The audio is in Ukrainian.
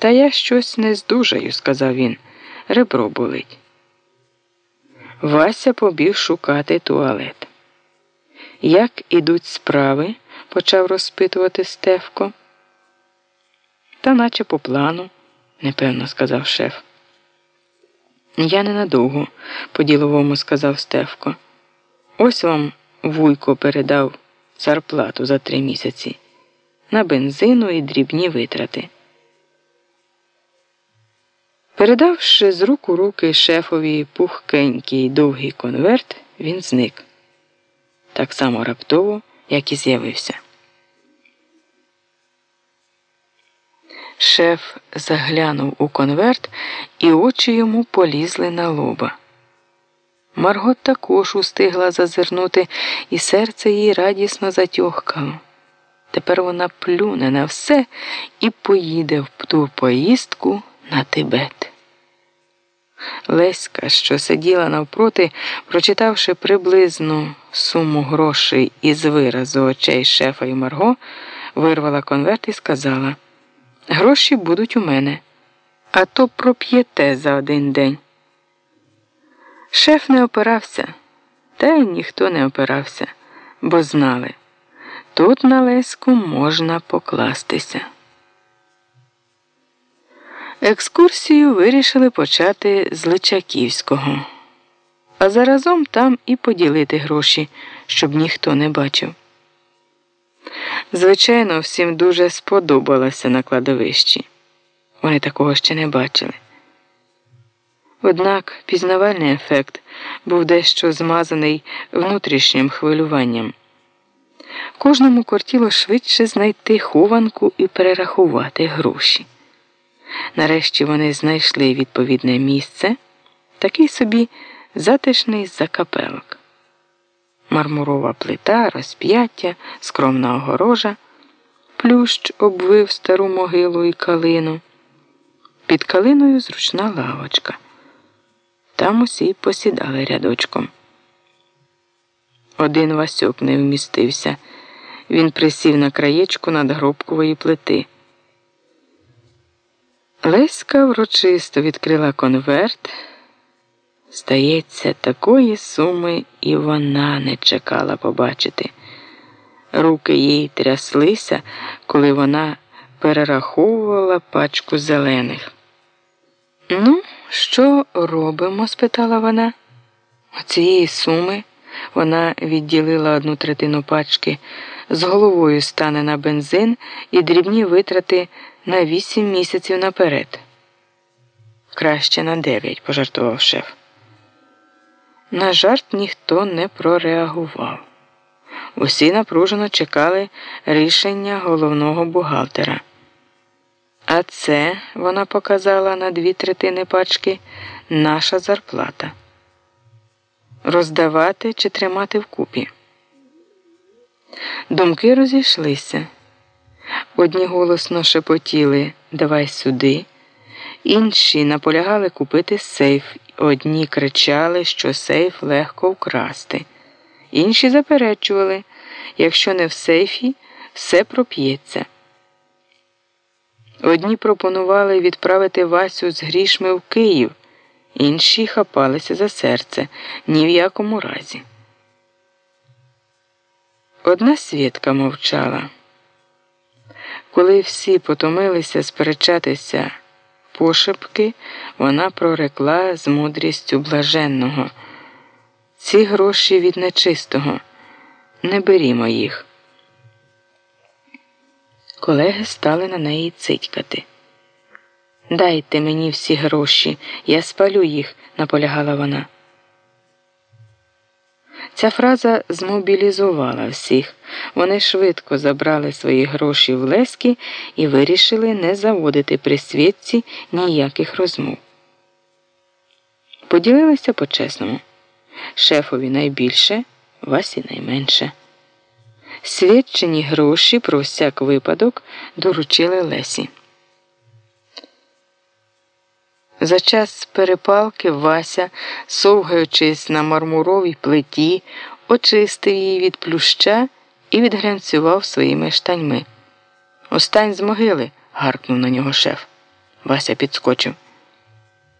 Та я щось не здужаю, сказав він. Ребро болить. Вася побіг шукати туалет. Як ідуть справи? почав розпитувати Стевко. Та наче по плану, непевно сказав шеф. Я ненадовго, по діловому сказав Стевко. Ось вам вуйко передав зарплату за три місяці на бензину і дрібні витрати. Передавши з рук у руки шефові пухкенький довгий конверт, він зник так само раптово, як і з'явився. Шеф заглянув у конверт, і очі йому полізли на лоба. Маргот також устигла зазирнути, і серце їй радісно затьохкало. Тепер вона плюне на все і поїде в ту поїздку на Тибет. Леська, що сиділа навпроти, прочитавши приблизну суму грошей із виразу очей шефа і Марго, вирвала конверт і сказала: Гроші будуть у мене, а то проп'єте за один день. Шеф не опирався, та й ніхто не опирався, бо знали, тут на Леську можна покластися. Екскурсію вирішили почати з Личаківського, а заразом там і поділити гроші, щоб ніхто не бачив. Звичайно, всім дуже сподобалося на кладовищі. Вони такого ще не бачили. Однак пізнавальний ефект був дещо змазаний внутрішнім хвилюванням. Кожному кортіло швидше знайти хованку і перерахувати гроші. Нарешті вони знайшли відповідне місце, такий собі затишний закапелок. Мармурова плита, розп'яття, скромна огорожа, плющ обвив стару могилу і калину. Під калиною зручна лавочка. Там усі посідали рядочком. Один Васюк не вмістився. Він присів на краєчку надгробкової плити. Леська врочисто відкрила конверт. Здається, такої суми і вона не чекала побачити. Руки їй тряслися, коли вона перераховувала пачку зелених. Ну, що робимо? спитала вона. Оцієї суми вона відділила одну третину пачки, з головою стане на бензин і дрібні витрати на вісім місяців наперед. Краще на дев'ять, пожартував шеф. На жарт ніхто не прореагував. Усі напружено чекали рішення головного бухгалтера. А це, вона показала на дві третини пачки, наша зарплата. Роздавати чи тримати вкупі. Думки розійшлися. Одні голосно шепотіли давай сюди, інші наполягали купити сейф, одні кричали, що сейф легко вкрасти, інші заперечували, якщо не в сейфі, все проп'ється. Одні пропонували відправити Васю з грішми в Київ, інші хапалися за серце ні в якому разі. Одна свідка мовчала. Коли всі потомилися сперечатися пошепки, вона прорекла з мудрістю блаженного. Ці гроші від нечистого, не берімо їх. Колеги стали на неї цитькати. Дайте мені всі гроші, я спалю їх, наполягала вона. Ця фраза змобілізувала всіх. Вони швидко забрали свої гроші в лески і вирішили не заводити при свідці ніяких розмов. Поділилися по чесному. Шефові найбільше, Васі найменше. Свідчені гроші про всяк випадок доручили Лесі. За час перепалки Вася, совгаючись на мармуровій плиті, очистив її від плюща і відглянцював своїми штаньми. Остань з могили, гаркнув на нього шеф. Вася підскочив.